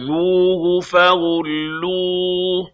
خُذُوهُ فَغُلُّوهُ